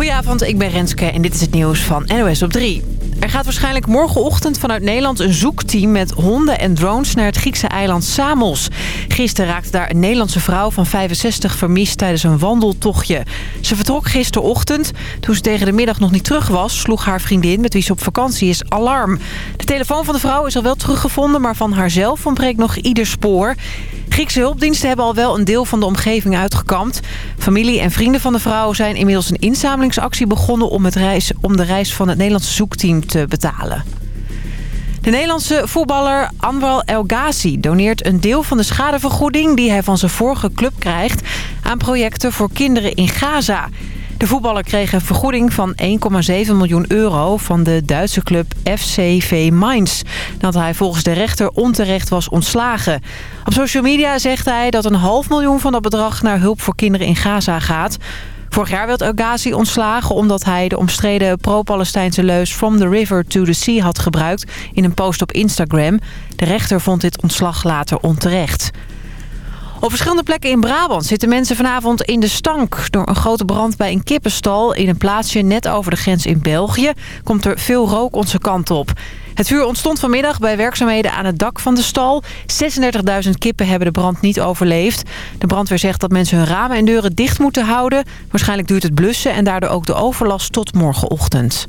Goedenavond, ik ben Renske en dit is het nieuws van NOS op 3. Er gaat waarschijnlijk morgenochtend vanuit Nederland een zoekteam met honden en drones naar het Griekse eiland Samos. Gisteren raakte daar een Nederlandse vrouw van 65 vermist tijdens een wandeltochtje. Ze vertrok gisterochtend. Toen ze tegen de middag nog niet terug was, sloeg haar vriendin met wie ze op vakantie is alarm. De telefoon van de vrouw is al wel teruggevonden, maar van haarzelf ontbreekt nog ieder spoor. Griekse hulpdiensten hebben al wel een deel van de omgeving uitgekampt. Familie en vrienden van de vrouw zijn inmiddels een inzamelingsactie begonnen... om, het reis, om de reis van het Nederlandse zoekteam te betalen. De Nederlandse voetballer Anwar El Ghazi doneert een deel van de schadevergoeding... die hij van zijn vorige club krijgt aan projecten voor kinderen in Gaza... De voetballer kreeg een vergoeding van 1,7 miljoen euro van de Duitse club FCV Mainz. Dat hij volgens de rechter onterecht was ontslagen. Op social media zegt hij dat een half miljoen van dat bedrag naar hulp voor kinderen in Gaza gaat. Vorig jaar werd Ghazi ontslagen omdat hij de omstreden pro-Palestijnse leus From the River to the Sea had gebruikt in een post op Instagram. De rechter vond dit ontslag later onterecht. Op verschillende plekken in Brabant zitten mensen vanavond in de stank. Door een grote brand bij een kippenstal in een plaatsje net over de grens in België... komt er veel rook onze kant op. Het vuur ontstond vanmiddag bij werkzaamheden aan het dak van de stal. 36.000 kippen hebben de brand niet overleefd. De brandweer zegt dat mensen hun ramen en deuren dicht moeten houden. Waarschijnlijk duurt het blussen en daardoor ook de overlast tot morgenochtend.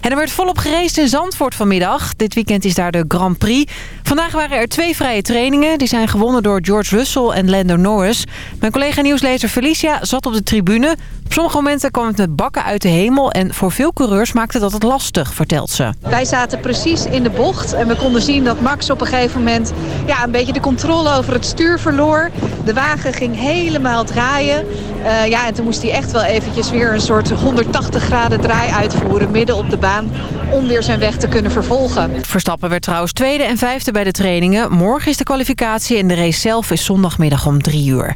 En er werd volop gereisd in Zandvoort vanmiddag. Dit weekend is daar de Grand Prix. Vandaag waren er twee vrije trainingen. Die zijn gewonnen door George Russell en Lando Norris. Mijn collega nieuwslezer Felicia zat op de tribune. Op sommige momenten kwam het met bakken uit de hemel. En voor veel coureurs maakte dat het lastig, vertelt ze. Wij zaten precies in de bocht. En we konden zien dat Max op een gegeven moment ja, een beetje de controle over het stuur verloor. De wagen ging helemaal draaien. Uh, ja, en toen moest hij echt wel eventjes weer een soort 180 graden draai uitvoeren midden op de baan om weer zijn weg te kunnen vervolgen. Verstappen werd trouwens tweede en vijfde bij de trainingen. Morgen is de kwalificatie en de race zelf is zondagmiddag om drie uur.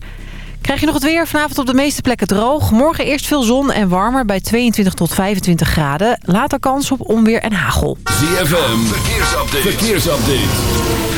Krijg je nog het weer? Vanavond op de meeste plekken droog. Morgen eerst veel zon en warmer bij 22 tot 25 graden. Later kans op onweer en hagel. ZFM, verkeersupdate. verkeersupdate.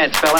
can't, fella.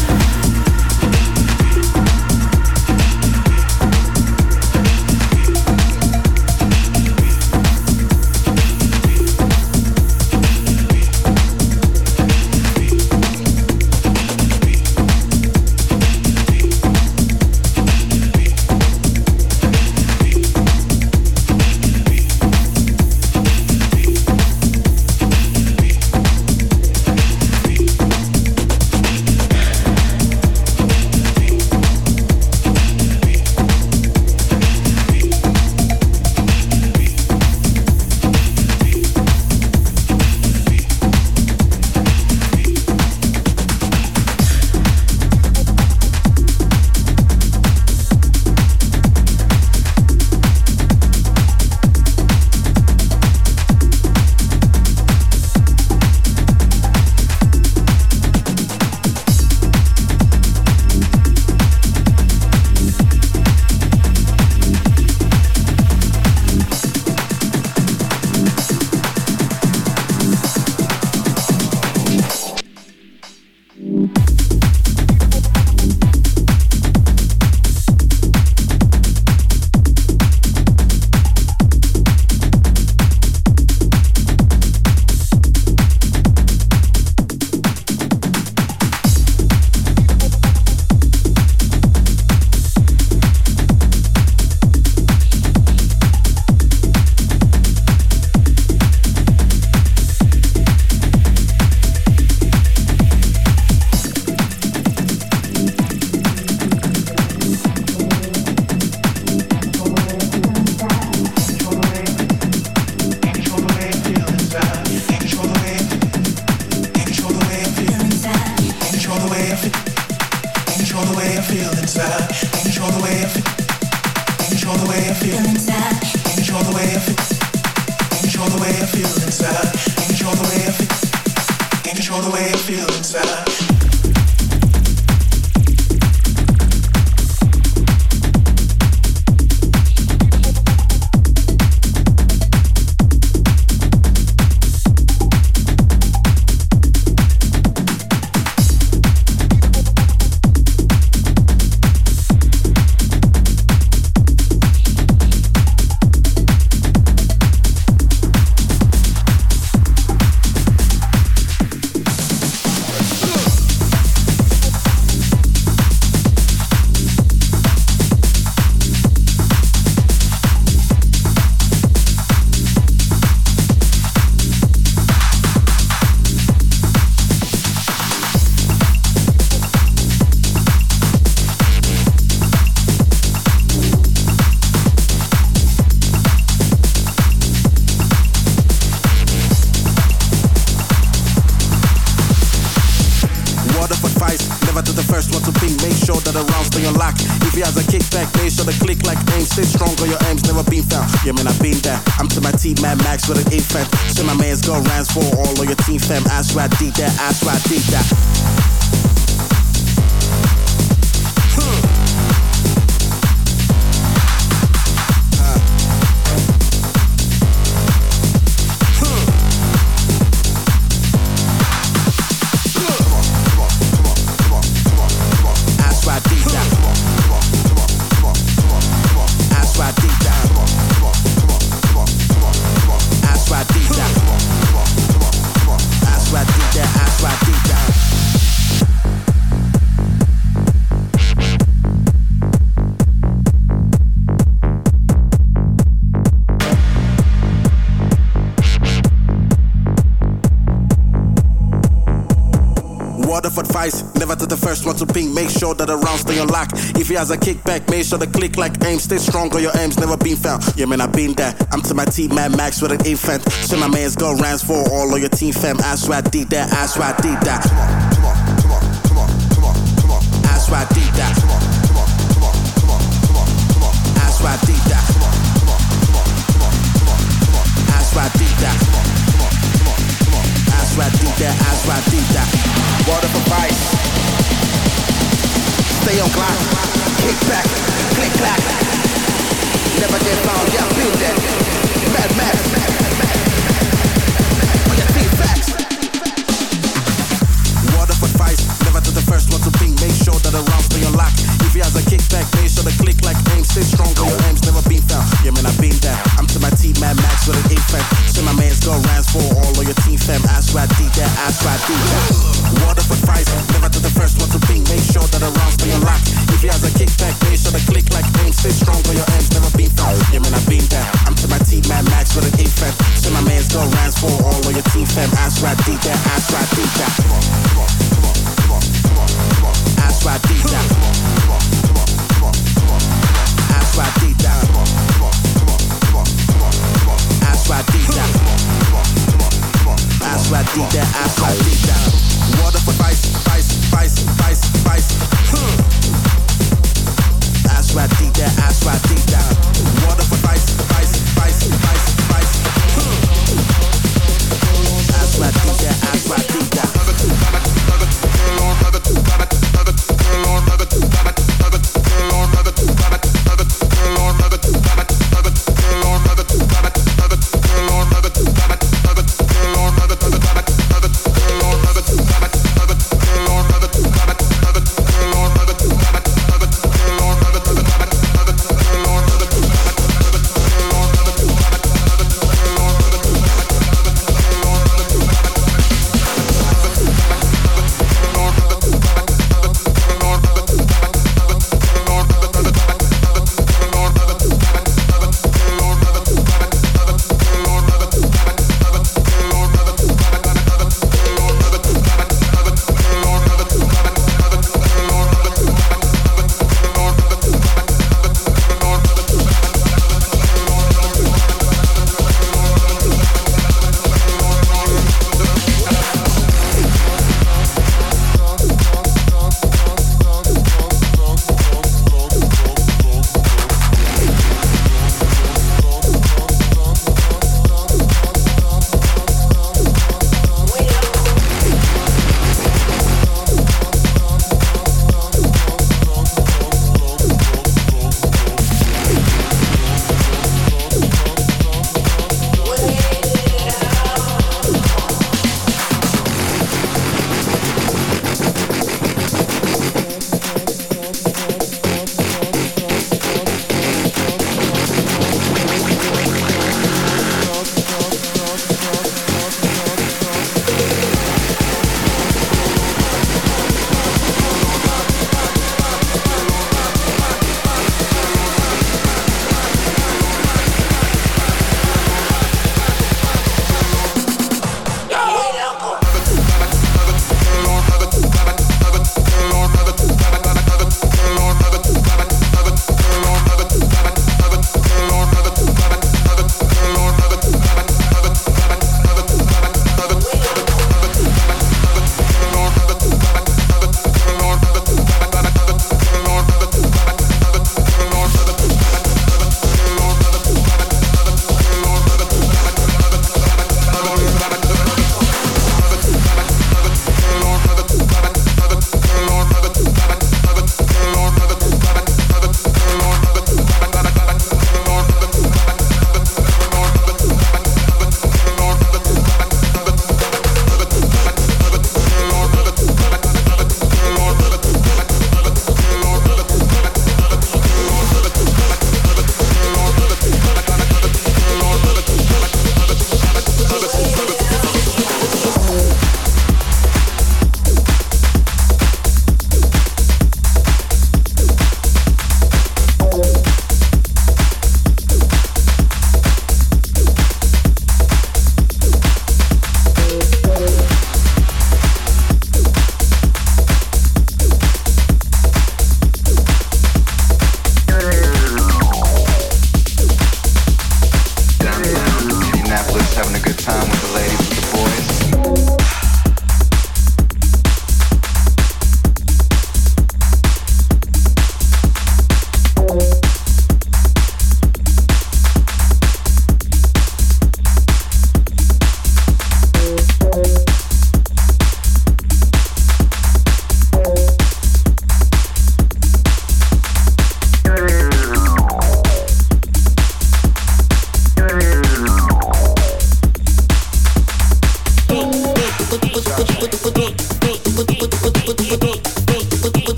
sure that the rounds stay on lock. If he has a kickback, make sure the click like aim. Stay strong or your aim's never been found. Yeah, man, I been there. I'm to my team, Mad Max with an infant. So my man's got rounds for all of your team fam. I swear I did that, I swear I did that.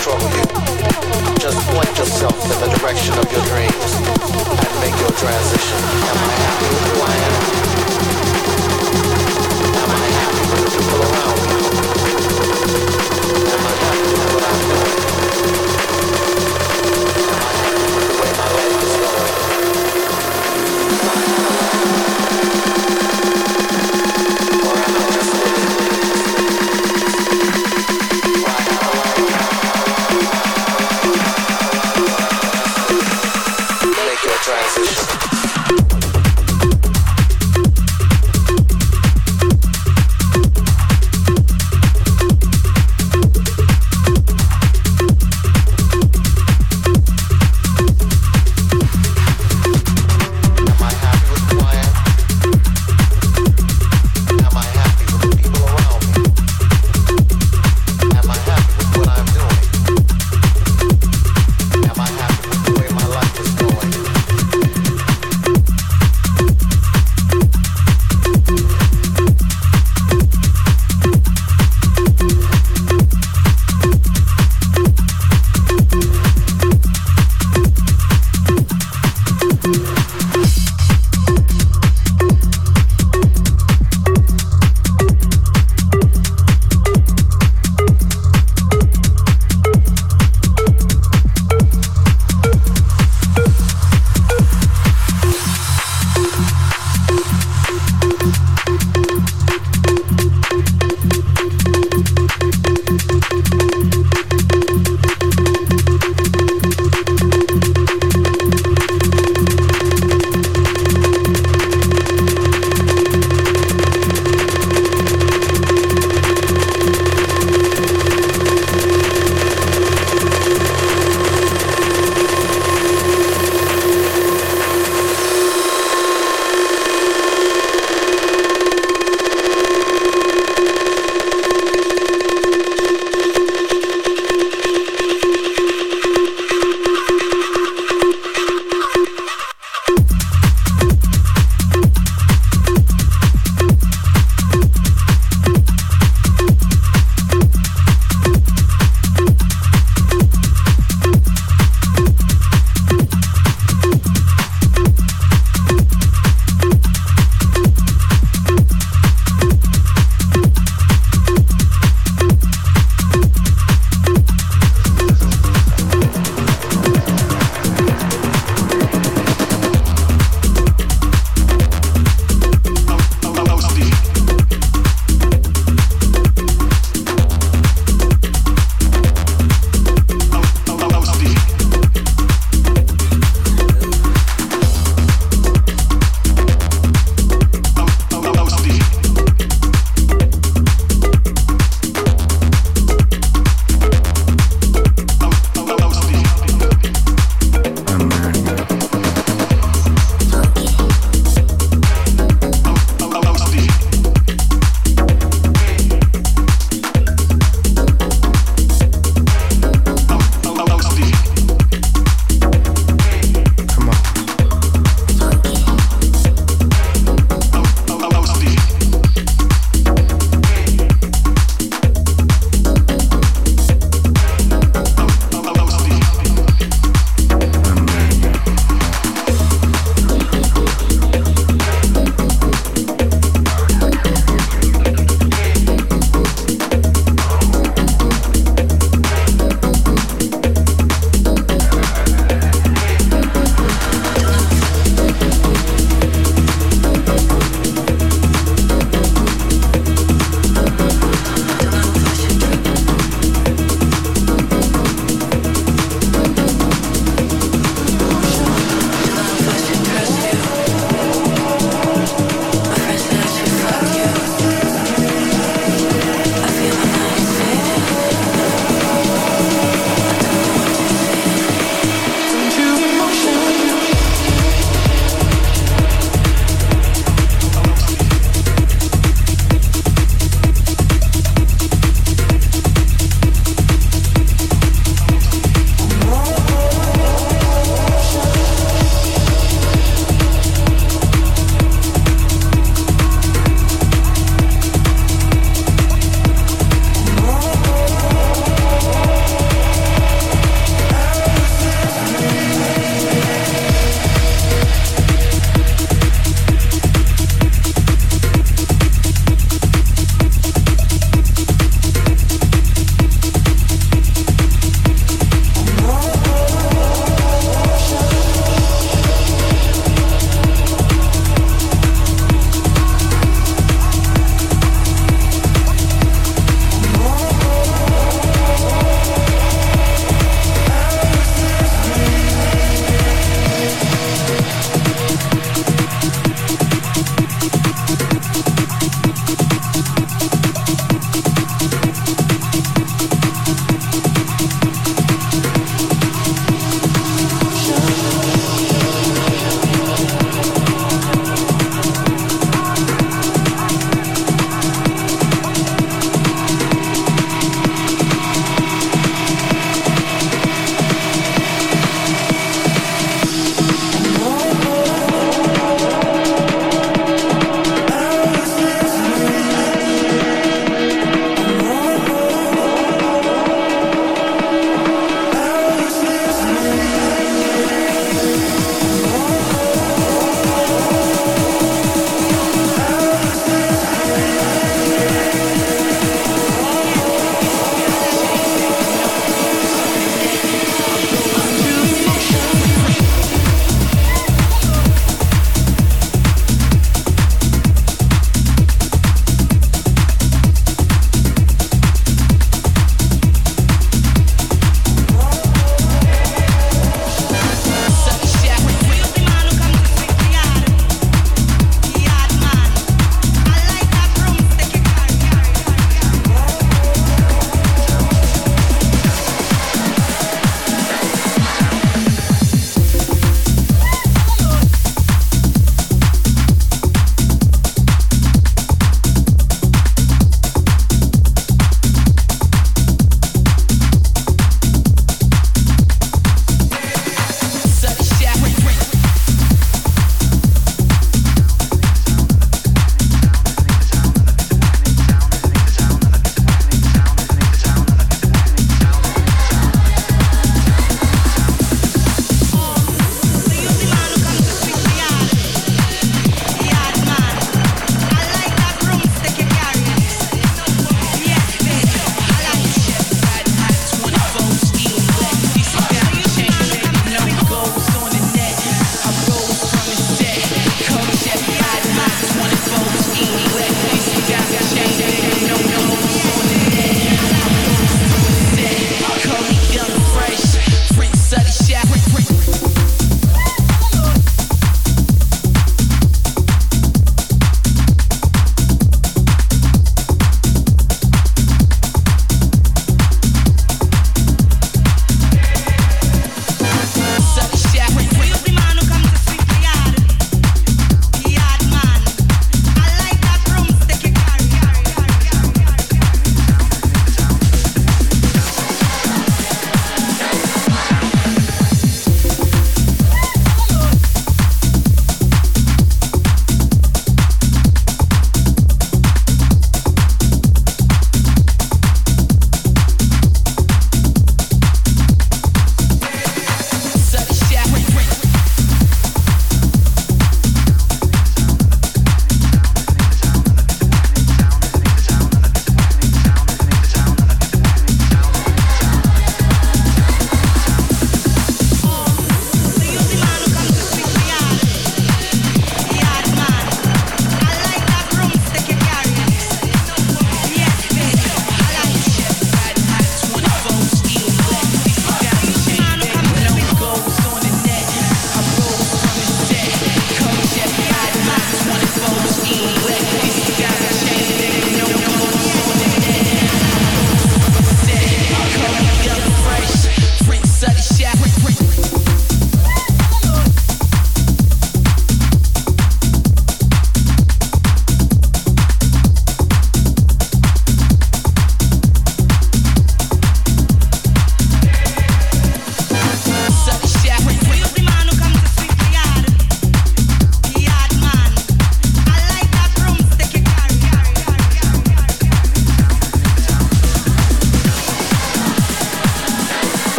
trouble you. Just point yourself in the direction of your dreams and make your transition. Am I happy with who I am?